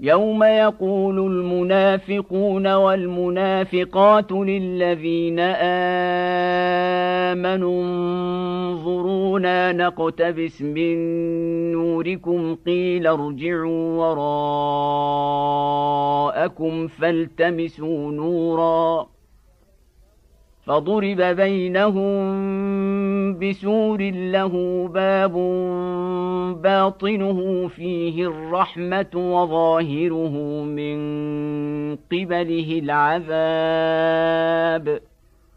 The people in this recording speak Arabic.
يوم يقول المنافقون والمنافقات للذين امنوا انظرونا نقتبس من نوركم قيل ارجعوا وراءكم فالتمسوا نورا فضرب بينهم بسور له باب باطنه فيه الرحمة وظاهره من قبله العذاب.